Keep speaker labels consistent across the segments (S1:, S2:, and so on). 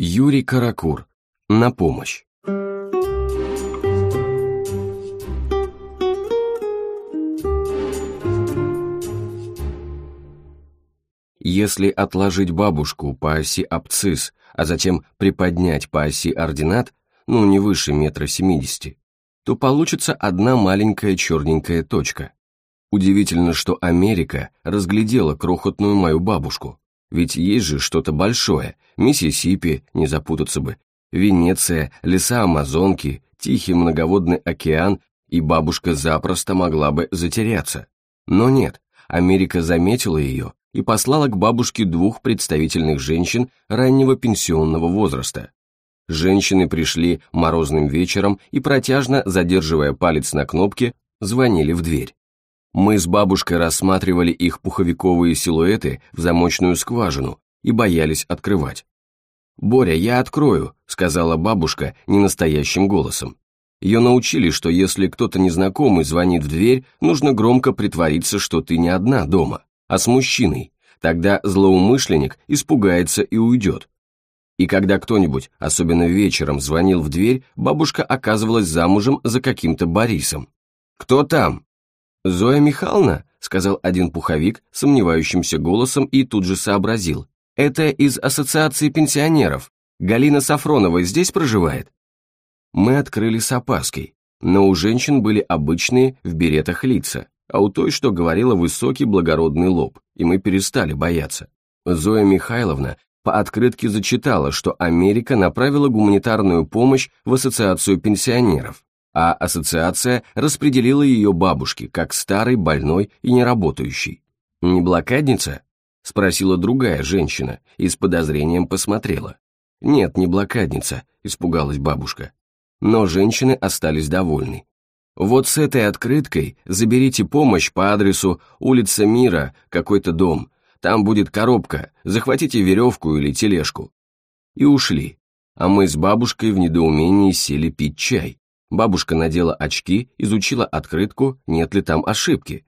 S1: Юрий Каракур. На помощь. Если отложить бабушку по оси абцисс, а затем приподнять по оси ординат, ну не выше метра семидесяти, то получится одна маленькая черненькая точка. Удивительно, что Америка разглядела крохотную мою бабушку. Ведь есть же что-то большое. Миссисипи, не запутаться бы. Венеция, леса Амазонки, тихий многоводный океан, и бабушка запросто могла бы затеряться. Но нет, Америка заметила ее и послала к бабушке двух представительных женщин раннего пенсионного возраста. Женщины пришли морозным вечером и, протяжно задерживая палец на кнопке, звонили в дверь. Мы с бабушкой рассматривали их пуховиковые силуэты в замочную скважину и боялись открывать. «Боря, я открою», — сказала бабушка ненастоящим голосом. Ее научили, что если кто-то незнакомый звонит в дверь, нужно громко притвориться, что ты не одна дома, а с мужчиной. Тогда злоумышленник испугается и уйдет. И когда кто-нибудь, особенно вечером, звонил в дверь, бабушка оказывалась замужем за каким-то Борисом. «Кто там?» «Зоя Михайловна», — сказал один пуховик сомневающимся голосом и тут же сообразил. «Это из Ассоциации пенсионеров. Галина Сафронова здесь проживает?» Мы открыли с опаской, но у женщин были обычные в беретах лица, а у той, что говорила, высокий благородный лоб, и мы перестали бояться. Зоя Михайловна по открытке зачитала, что Америка направила гуманитарную помощь в Ассоциацию пенсионеров а ассоциация распределила ее бабушке как старой, больной и неработающей. «Не блокадница?» — спросила другая женщина и с подозрением посмотрела. «Нет, не блокадница», — испугалась бабушка. Но женщины остались довольны. «Вот с этой открыткой заберите помощь по адресу улица Мира, какой-то дом. Там будет коробка, захватите веревку или тележку». И ушли. А мы с бабушкой в недоумении сели пить чай. Бабушка надела очки, изучила открытку, нет ли там ошибки.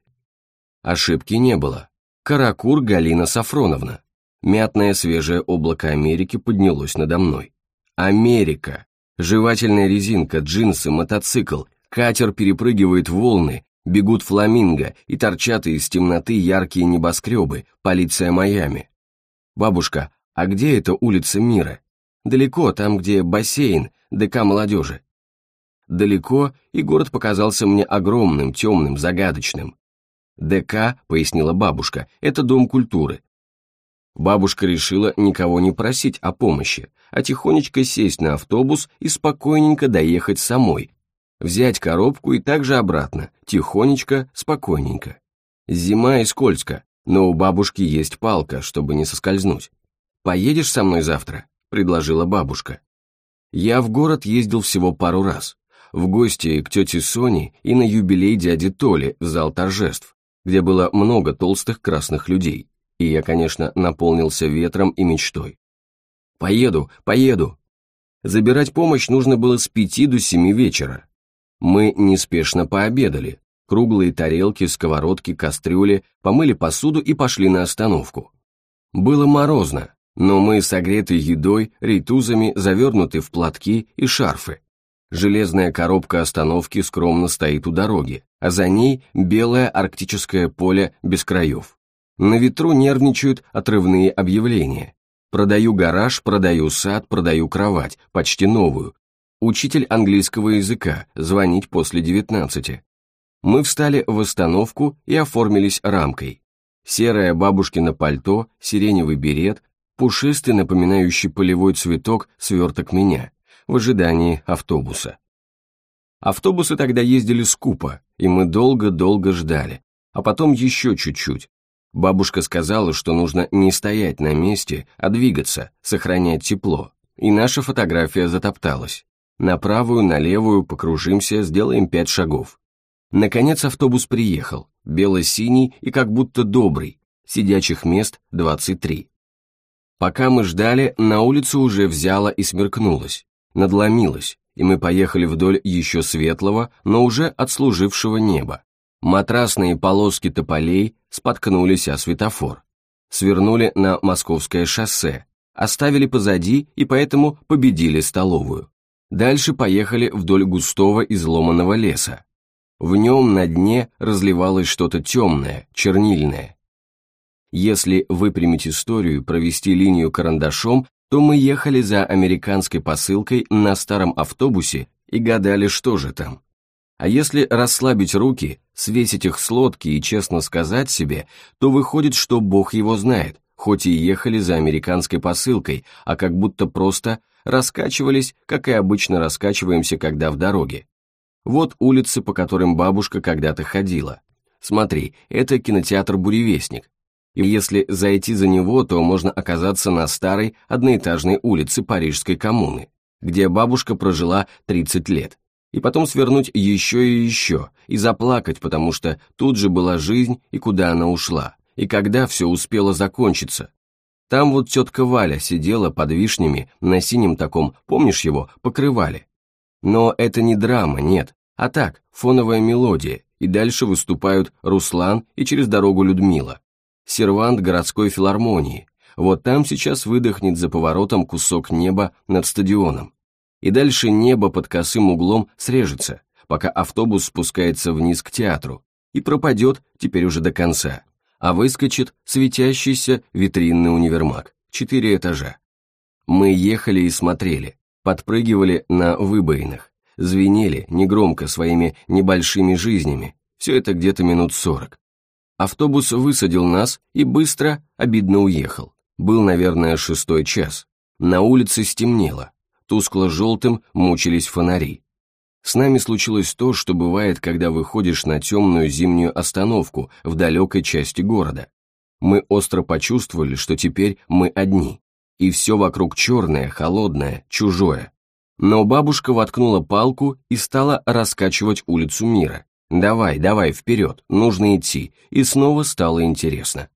S1: Ошибки не было. Каракур Галина Сафроновна. Мятное свежее облако Америки поднялось надо мной. Америка. Жевательная резинка, джинсы, мотоцикл. Катер перепрыгивает волны, бегут фламинго и торчат из темноты яркие небоскребы, полиция Майами. Бабушка, а где эта улица мира? Далеко, там, где бассейн, ДК молодежи далеко, и город показался мне огромным, темным, загадочным. ДК, пояснила бабушка, это дом культуры. Бабушка решила никого не просить о помощи, а тихонечко сесть на автобус и спокойненько доехать самой, взять коробку и также обратно, тихонечко, спокойненько. Зима и скользко, но у бабушки есть палка, чтобы не соскользнуть. «Поедешь со мной завтра?» – предложила бабушка. Я в город ездил всего пару раз в гости к тете Соне и на юбилей дяди Толи в зал торжеств, где было много толстых красных людей, и я, конечно, наполнился ветром и мечтой. «Поеду, поеду!» Забирать помощь нужно было с пяти до семи вечера. Мы неспешно пообедали, круглые тарелки, сковородки, кастрюли, помыли посуду и пошли на остановку. Было морозно, но мы согреты едой, рейтузами, завернуты в платки и шарфы. Железная коробка остановки скромно стоит у дороги, а за ней белое арктическое поле без краев. На ветру нервничают отрывные объявления. Продаю гараж, продаю сад, продаю кровать, почти новую. Учитель английского языка, звонить после 19. Мы встали в остановку и оформились рамкой. Серое бабушкино пальто, сиреневый берет, пушистый, напоминающий полевой цветок, сверток меня – в ожидании автобуса. Автобусы тогда ездили скупо, и мы долго-долго ждали, а потом еще чуть-чуть. Бабушка сказала, что нужно не стоять на месте, а двигаться, сохранять тепло, и наша фотография затопталась. На правую, на левую покружимся, сделаем пять шагов. Наконец автобус приехал, бело-синий и как будто добрый, сидячих мест 23. Пока мы ждали, на улицу уже взяло и смеркнулось надломилась, и мы поехали вдоль еще светлого, но уже отслужившего неба. Матрасные полоски тополей споткнулись о светофор. Свернули на Московское шоссе, оставили позади и поэтому победили столовую. Дальше поехали вдоль густого изломанного леса. В нем на дне разливалось что-то темное, чернильное. Если выпрямить историю, провести линию карандашом, то мы ехали за американской посылкой на старом автобусе и гадали, что же там. А если расслабить руки, свесить их с лодки и честно сказать себе, то выходит, что Бог его знает, хоть и ехали за американской посылкой, а как будто просто раскачивались, как и обычно раскачиваемся, когда в дороге. Вот улицы, по которым бабушка когда-то ходила. Смотри, это кинотеатр «Буревестник», и если зайти за него, то можно оказаться на старой одноэтажной улице Парижской коммуны, где бабушка прожила 30 лет, и потом свернуть еще и еще, и заплакать, потому что тут же была жизнь и куда она ушла, и когда все успело закончиться. Там вот тетка Валя сидела под вишнями на синем таком, помнишь его, покрывали. Но это не драма, нет, а так, фоновая мелодия, и дальше выступают Руслан и через дорогу Людмила сервант городской филармонии. Вот там сейчас выдохнет за поворотом кусок неба над стадионом. И дальше небо под косым углом срежется, пока автобус спускается вниз к театру и пропадет теперь уже до конца, а выскочит светящийся витринный универмаг, четыре этажа. Мы ехали и смотрели, подпрыгивали на выбоинах, звенели негромко своими небольшими жизнями, все это где-то минут сорок. Автобус высадил нас и быстро, обидно уехал. Был, наверное, шестой час. На улице стемнело. Тускло-желтым мучились фонари. С нами случилось то, что бывает, когда выходишь на темную зимнюю остановку в далекой части города. Мы остро почувствовали, что теперь мы одни. И все вокруг черное, холодное, чужое. Но бабушка воткнула палку и стала раскачивать улицу мира. Давай, давай, вперед, нужно идти. И снова стало интересно.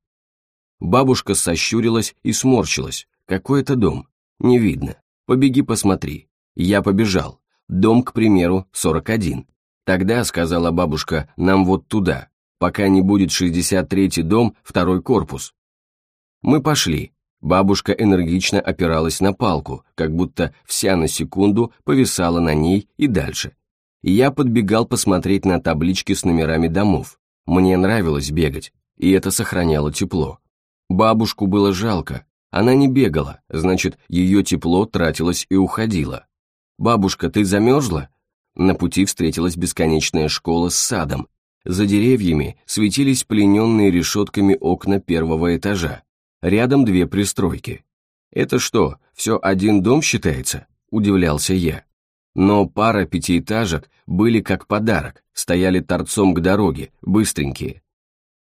S1: Бабушка сощурилась и сморщилась. Какой это дом? Не видно. Побеги посмотри. Я побежал. Дом, к примеру, 41. Тогда, сказала бабушка, нам вот туда, пока не будет 63-й дом, второй корпус. Мы пошли. Бабушка энергично опиралась на палку, как будто вся на секунду повисала на ней и дальше. Я подбегал посмотреть на таблички с номерами домов. Мне нравилось бегать, и это сохраняло тепло. Бабушку было жалко, она не бегала, значит, ее тепло тратилось и уходило. «Бабушка, ты замерзла?» На пути встретилась бесконечная школа с садом. За деревьями светились плененные решетками окна первого этажа. Рядом две пристройки. «Это что, все один дом считается?» – удивлялся я но пара пятиэтажек были как подарок, стояли торцом к дороге, быстренькие.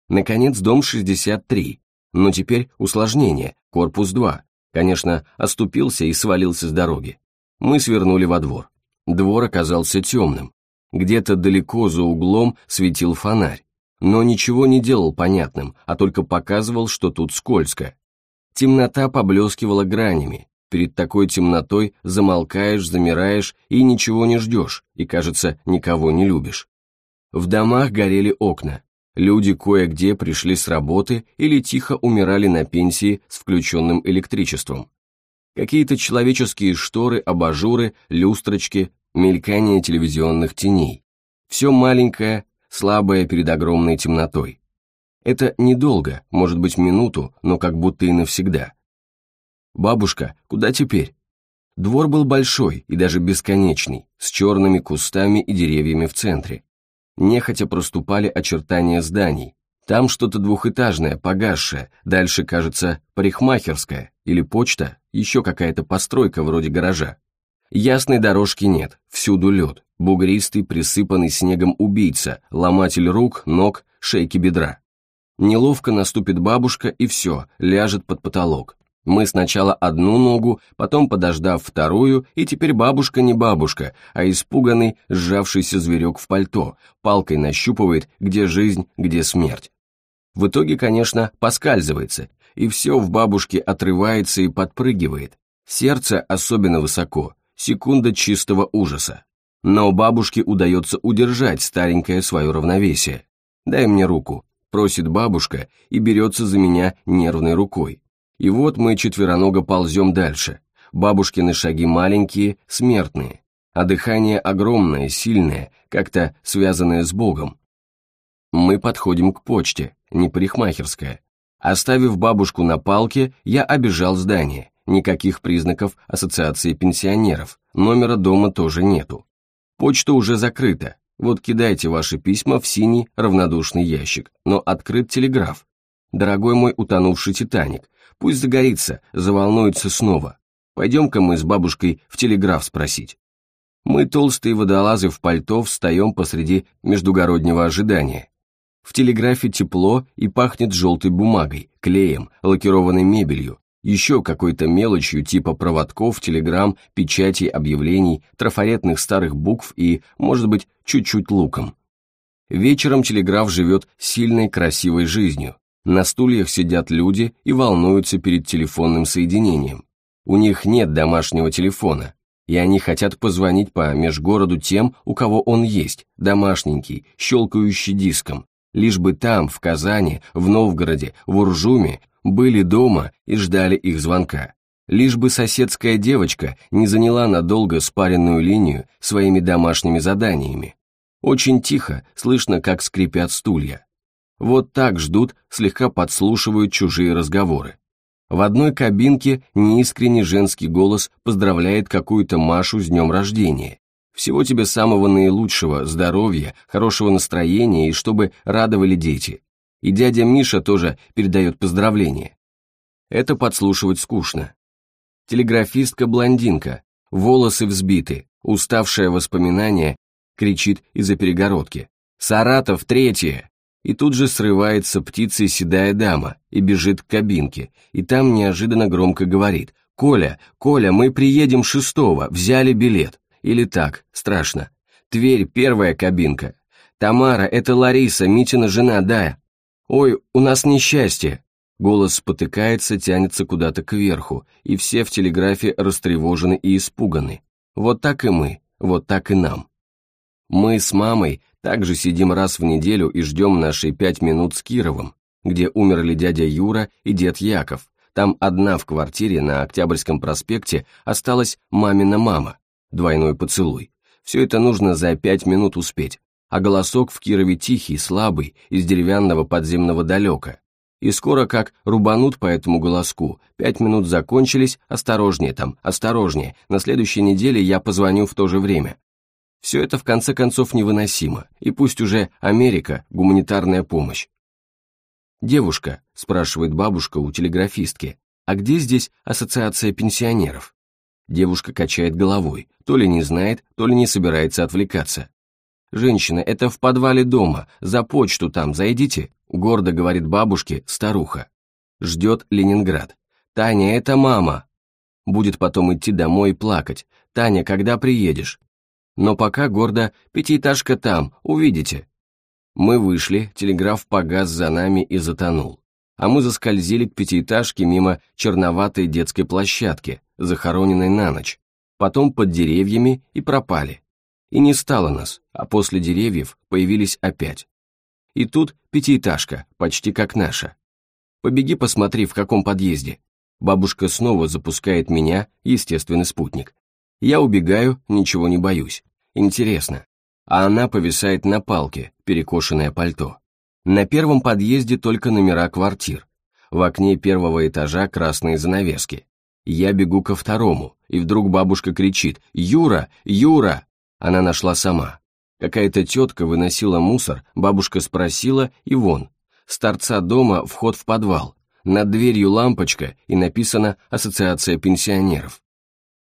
S1: Наконец, дом 63, но теперь усложнение, корпус 2. Конечно, оступился и свалился с дороги. Мы свернули во двор. Двор оказался темным. Где-то далеко за углом светил фонарь, но ничего не делал понятным, а только показывал, что тут скользко. Темнота поблескивала гранями, Перед такой темнотой замолкаешь, замираешь и ничего не ждешь, и, кажется, никого не любишь. В домах горели окна. Люди кое-где пришли с работы или тихо умирали на пенсии с включенным электричеством. Какие-то человеческие шторы, абажуры, люстрочки, мелькание телевизионных теней. Все маленькое, слабое перед огромной темнотой. Это недолго, может быть минуту, но как будто и навсегда. Бабушка, куда теперь? Двор был большой и даже бесконечный, с черными кустами и деревьями в центре. Нехотя проступали очертания зданий. Там что-то двухэтажное, погасшее, дальше, кажется, парикмахерская или почта, еще какая-то постройка вроде гаража. Ясной дорожки нет, всюду лед, бугристый, присыпанный снегом убийца, ломатель рук, ног, шейки бедра. Неловко наступит бабушка и все, ляжет под потолок, мы сначала одну ногу, потом подождав вторую, и теперь бабушка не бабушка, а испуганный, сжавшийся зверек в пальто, палкой нащупывает, где жизнь, где смерть. В итоге, конечно, поскальзывается, и все в бабушке отрывается и подпрыгивает. Сердце особенно высоко, секунда чистого ужаса. Но бабушке удается удержать старенькое свое равновесие. «Дай мне руку», — просит бабушка и берется за меня нервной рукой. И вот мы четвероного ползем дальше. Бабушкины шаги маленькие, смертные, а дыхание огромное, сильное, как-то связанное с Богом. Мы подходим к почте, не парикмахерская. Оставив бабушку на палке, я обежал здание. Никаких признаков ассоциации пенсионеров, номера дома тоже нету. Почта уже закрыта, вот кидайте ваши письма в синий равнодушный ящик, но открыт телеграф. Дорогой мой утонувший Титаник, Пусть загорится, заволнуется снова. Пойдем-ка мы с бабушкой в телеграф спросить. Мы, толстые водолазы в пальто, встаем посреди междугороднего ожидания. В телеграфе тепло и пахнет желтой бумагой, клеем, лакированной мебелью, еще какой-то мелочью типа проводков, телеграмм, печатей, объявлений, трафаретных старых букв и, может быть, чуть-чуть луком. Вечером телеграф живет сильной, красивой жизнью. На стульях сидят люди и волнуются перед телефонным соединением. У них нет домашнего телефона, и они хотят позвонить по межгороду тем, у кого он есть, домашненький, щелкающий диском, лишь бы там, в Казани, в Новгороде, в Уржуме, были дома и ждали их звонка. Лишь бы соседская девочка не заняла надолго спаренную линию своими домашними заданиями. Очень тихо слышно, как скрипят стулья вот так ждут, слегка подслушивают чужие разговоры. В одной кабинке неискренний женский голос поздравляет какую-то Машу с днем рождения. Всего тебе самого наилучшего, здоровья, хорошего настроения и чтобы радовали дети. И дядя Миша тоже передает поздравления. Это подслушивать скучно. Телеграфистка-блондинка, волосы взбиты, уставшее воспоминание, кричит из-за перегородки. «Саратов, третье!» И тут же срывается птица и седая дама, и бежит к кабинке, и там неожиданно громко говорит «Коля, Коля, мы приедем шестого, взяли билет». Или так, страшно. «Тверь, первая кабинка». «Тамара, это Лариса, Митина жена, да». «Ой, у нас несчастье». Голос спотыкается, тянется куда-то кверху, и все в телеграфе растревожены и испуганы. Вот так и мы, вот так и нам. Мы с мамой также сидим раз в неделю и ждем наши пять минут с Кировым, где умерли дядя Юра и дед Яков. Там одна в квартире на Октябрьском проспекте осталась мамина мама. Двойной поцелуй. Все это нужно за пять минут успеть. А голосок в Кирове тихий, слабый, из деревянного подземного далека. И скоро как рубанут по этому голоску. Пять минут закончились, осторожнее там, осторожнее. На следующей неделе я позвоню в то же время. Все это в конце концов невыносимо, и пусть уже Америка, гуманитарная помощь. «Девушка», — спрашивает бабушка у телеграфистки, «а где здесь ассоциация пенсионеров?» Девушка качает головой, то ли не знает, то ли не собирается отвлекаться. «Женщина, это в подвале дома, за почту там зайдите», — гордо говорит бабушке старуха. Ждет Ленинград. «Таня, это мама!» Будет потом идти домой и плакать. «Таня, когда приедешь? но пока гордо «Пятиэтажка там, увидите». Мы вышли, телеграф погас за нами и затонул, а мы заскользили к пятиэтажке мимо черноватой детской площадки, захороненной на ночь, потом под деревьями и пропали. И не стало нас, а после деревьев появились опять. И тут пятиэтажка, почти как наша. Побеги посмотри, в каком подъезде. Бабушка снова запускает меня, естественный спутник. Я убегаю, ничего не боюсь. Интересно. А она повисает на палке, перекошенное пальто. На первом подъезде только номера квартир. В окне первого этажа красные занавески. Я бегу ко второму, и вдруг бабушка кричит «Юра! Юра!» Она нашла сама. Какая-то тетка выносила мусор, бабушка спросила, и вон. С торца дома вход в подвал. Над дверью лампочка, и написано «Ассоциация пенсионеров».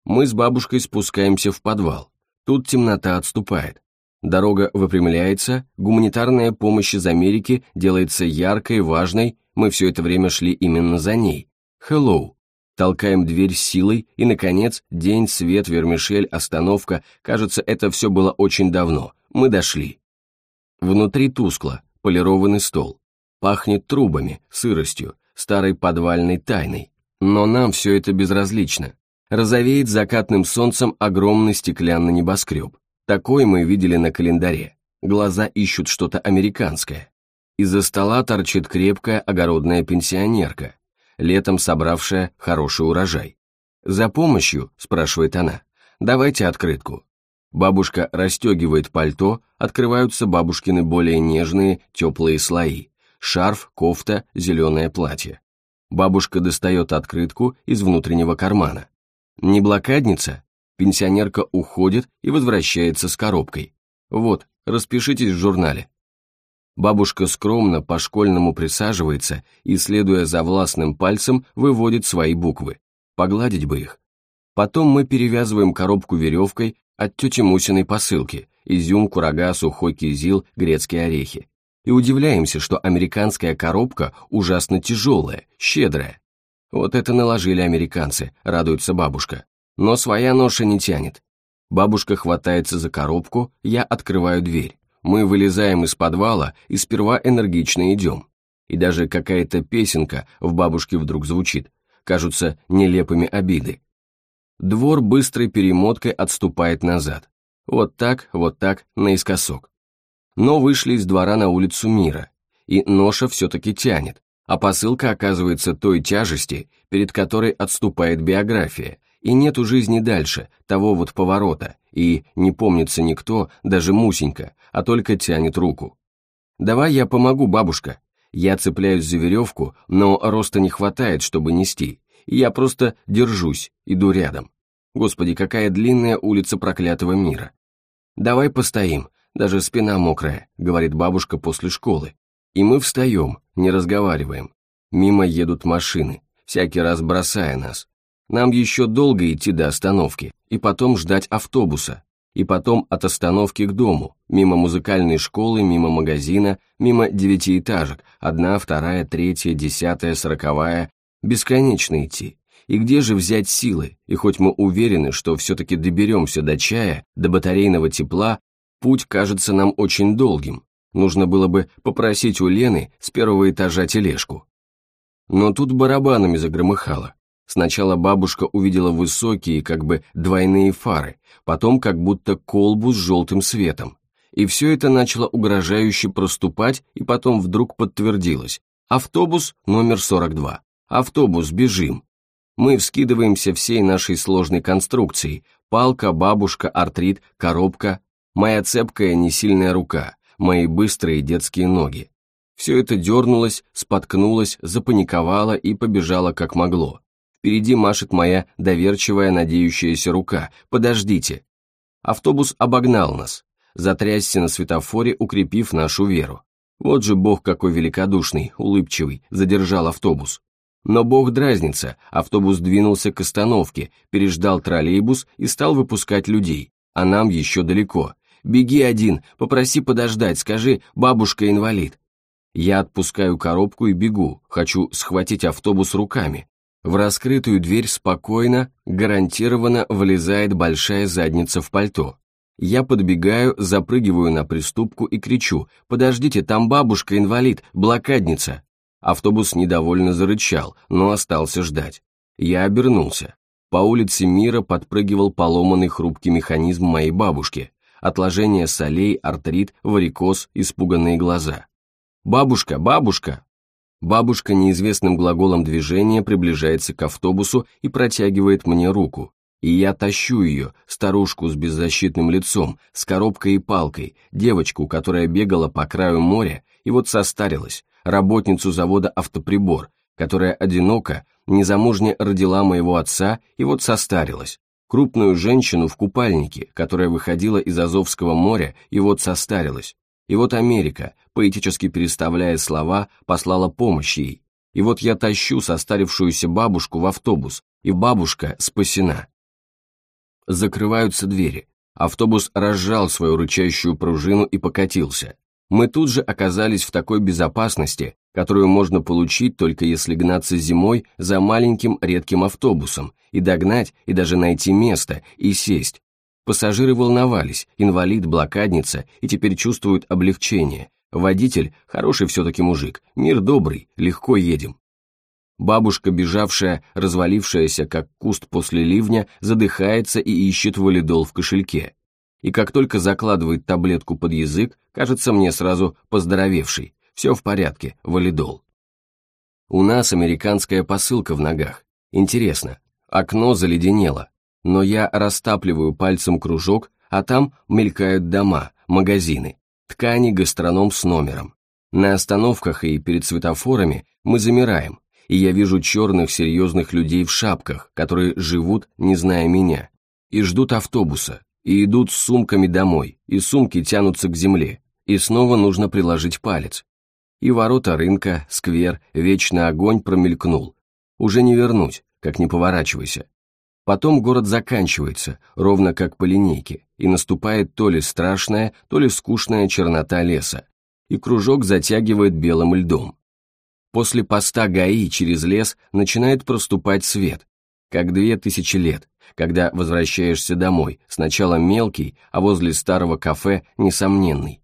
S1: Мы с бабушкой спускаемся в подвал. Тут темнота отступает. Дорога выпрямляется, гуманитарная помощь из Америки делается яркой, важной, мы все это время шли именно за ней. Hello. Толкаем дверь силой, и, наконец, день, свет, вермишель, остановка. Кажется, это все было очень давно. Мы дошли. Внутри тускло, полированный стол. Пахнет трубами, сыростью, старой подвальной тайной. Но нам все это безразлично розовеет закатным солнцем огромный стеклянный небоскреб. Такой мы видели на календаре. Глаза ищут что-то американское. Из-за стола торчит крепкая огородная пенсионерка, летом собравшая хороший урожай. «За помощью?» – спрашивает она. «Давайте открытку». Бабушка расстегивает пальто, открываются бабушкины более нежные, теплые слои. Шарф, кофта, зеленое платье. Бабушка достает открытку из внутреннего кармана. Не блокадница. Пенсионерка уходит и возвращается с коробкой. Вот, распишитесь в журнале. Бабушка скромно по-школьному присаживается и, следуя за властным пальцем, выводит свои буквы. Погладить бы их. Потом мы перевязываем коробку веревкой от тети Мусиной посылки, изюм, курага, сухой кизил, грецкие орехи. И удивляемся, что американская коробка ужасно тяжелая, щедрая, вот это наложили американцы, радуется бабушка. Но своя ноша не тянет. Бабушка хватается за коробку, я открываю дверь. Мы вылезаем из подвала и сперва энергично идем. И даже какая-то песенка в бабушке вдруг звучит. Кажутся нелепыми обиды. Двор быстрой перемоткой отступает назад. Вот так, вот так, наискосок. Но вышли из двора на улицу мира, и ноша все-таки тянет а посылка оказывается той тяжести, перед которой отступает биография, и нет у жизни дальше того вот поворота, и не помнится никто, даже Мусенька, а только тянет руку. «Давай я помогу, бабушка». Я цепляюсь за веревку, но роста не хватает, чтобы нести. Я просто держусь, иду рядом. Господи, какая длинная улица проклятого мира. «Давай постоим, даже спина мокрая», — говорит бабушка после школы. И мы встаем, не разговариваем. Мимо едут машины, всякий раз бросая нас. Нам еще долго идти до остановки, и потом ждать автобуса, и потом от остановки к дому, мимо музыкальной школы, мимо магазина, мимо девятиэтажек, одна, вторая, третья, десятая, сороковая, бесконечно идти. И где же взять силы? И хоть мы уверены, что все-таки доберемся до чая, до батарейного тепла, путь кажется нам очень долгим. Нужно было бы попросить у Лены с первого этажа тележку. Но тут барабанами загромыхало. Сначала бабушка увидела высокие, как бы двойные фары, потом как будто колбу с желтым светом. И все это начало угрожающе проступать, и потом вдруг подтвердилось. Автобус номер 42. Автобус, бежим. Мы вскидываемся всей нашей сложной конструкцией. Палка, бабушка, артрит, коробка, моя цепкая несильная рука – мои быстрые детские ноги. Все это дернулось, споткнулось, запаниковало и побежало как могло. Впереди машет моя доверчивая, надеющаяся рука. «Подождите!» Автобус обогнал нас, затрясся на светофоре, укрепив нашу веру. Вот же бог какой великодушный, улыбчивый, задержал автобус. Но бог дразнится, автобус двинулся к остановке, переждал троллейбус и стал выпускать людей, а нам еще далеко. Беги один, попроси подождать, скажи, бабушка инвалид. Я отпускаю коробку и бегу, хочу схватить автобус руками. В раскрытую дверь спокойно, гарантированно влезает большая задница в пальто. Я подбегаю, запрыгиваю на приступку и кричу «Подождите, там бабушка-инвалид, блокадница!» Автобус недовольно зарычал, но остался ждать. Я обернулся. По улице мира подпрыгивал поломанный хрупкий механизм моей бабушки отложение солей, артрит, варикоз, испуганные глаза. «Бабушка, бабушка!» Бабушка неизвестным глаголом движения приближается к автобусу и протягивает мне руку. И я тащу ее, старушку с беззащитным лицом, с коробкой и палкой, девочку, которая бегала по краю моря и вот состарилась, работницу завода «Автоприбор», которая одинока, незамужне родила моего отца и вот состарилась, крупную женщину в купальнике, которая выходила из Азовского моря и вот состарилась. И вот Америка, поэтически переставляя слова, послала помощь ей. И вот я тащу состарившуюся бабушку в автобус, и бабушка спасена. Закрываются двери. Автобус разжал свою рычащую пружину и покатился мы тут же оказались в такой безопасности, которую можно получить только если гнаться зимой за маленьким редким автобусом и догнать, и даже найти место, и сесть. Пассажиры волновались, инвалид, блокадница, и теперь чувствуют облегчение. Водитель – хороший все-таки мужик, мир добрый, легко едем. Бабушка, бежавшая, развалившаяся, как куст после ливня, задыхается и ищет валидол в кошельке и как только закладывает таблетку под язык, кажется мне сразу поздоровевший. Все в порядке, валидол. У нас американская посылка в ногах. Интересно, окно заледенело, но я растапливаю пальцем кружок, а там мелькают дома, магазины, ткани, гастроном с номером. На остановках и перед светофорами мы замираем, и я вижу черных серьезных людей в шапках, которые живут, не зная меня, и ждут автобуса, и идут с сумками домой, и сумки тянутся к земле, и снова нужно приложить палец. И ворота рынка, сквер, вечный огонь промелькнул. Уже не вернуть, как не поворачивайся. Потом город заканчивается, ровно как по линейке, и наступает то ли страшная, то ли скучная чернота леса, и кружок затягивает белым льдом. После поста ГАИ через лес начинает проступать свет, как две тысячи лет, когда возвращаешься домой, сначала мелкий, а возле старого кафе несомненный.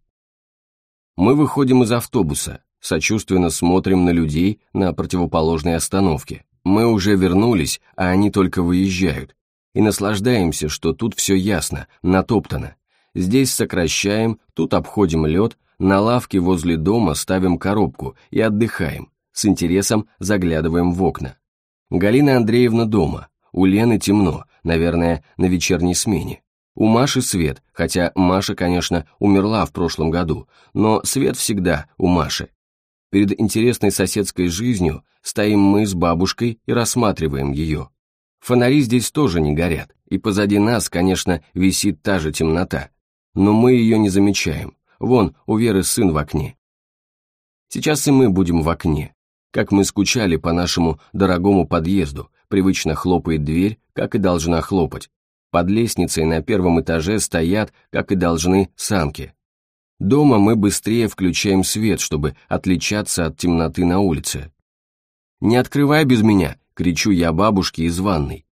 S1: Мы выходим из автобуса, сочувственно смотрим на людей на противоположной остановке. Мы уже вернулись, а они только выезжают. И наслаждаемся, что тут все ясно, натоптано. Здесь сокращаем, тут обходим лед, на лавке возле дома ставим коробку и отдыхаем, с интересом заглядываем в окна. Галина Андреевна дома, у Лены темно, наверное, на вечерней смене. У Маши свет, хотя Маша, конечно, умерла в прошлом году, но свет всегда у Маши. Перед интересной соседской жизнью стоим мы с бабушкой и рассматриваем ее. Фонари здесь тоже не горят, и позади нас, конечно, висит та же темнота. Но мы ее не замечаем. Вон, у Веры сын в окне. Сейчас и мы будем в окне, как мы скучали по нашему дорогому подъезду, привычно хлопает дверь, как и должна хлопать. Под лестницей на первом этаже стоят, как и должны, самки. Дома мы быстрее включаем свет, чтобы отличаться от темноты на улице. «Не открывай без меня!» — кричу я бабушке из ванной.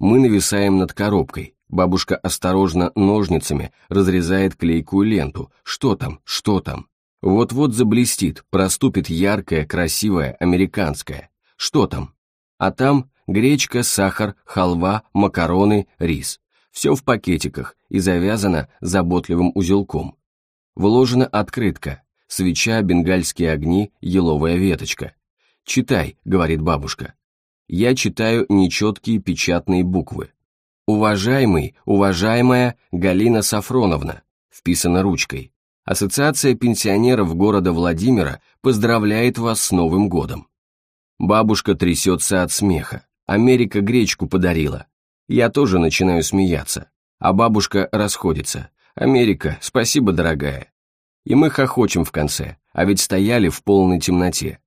S1: Мы нависаем над коробкой. Бабушка осторожно ножницами разрезает клейкую ленту. Что там, что там? Вот-вот заблестит, проступит яркое, красивое, американское. Что там? А там гречка, сахар, халва, макароны, рис. Все в пакетиках и завязано заботливым узелком. Вложена открытка, свеча, бенгальские огни, еловая веточка. «Читай», — говорит бабушка. Я читаю нечеткие печатные буквы. «Уважаемый, уважаемая Галина Сафроновна», — Вписана ручкой. Ассоциация пенсионеров города Владимира поздравляет вас с Новым годом. Бабушка трясется от смеха. Америка гречку подарила. Я тоже начинаю смеяться. А бабушка расходится. Америка, спасибо, дорогая. И мы хохочем в конце, а ведь стояли в полной темноте.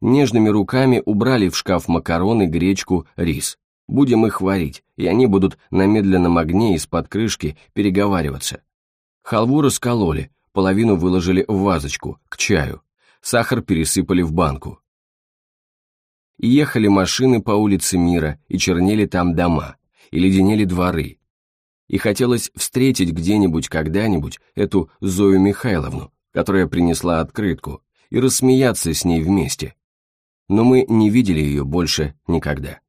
S1: Нежными руками убрали в шкаф макароны, гречку, рис. Будем их варить, и они будут на медленном огне из-под крышки переговариваться. Халву раскололи, половину выложили в вазочку, к чаю, сахар пересыпали в банку. И ехали машины по улице Мира, и чернели там дома, и леденели дворы. И хотелось встретить где-нибудь когда-нибудь эту Зою Михайловну, которая принесла открытку, и рассмеяться с ней вместе. Но мы не видели ее больше никогда.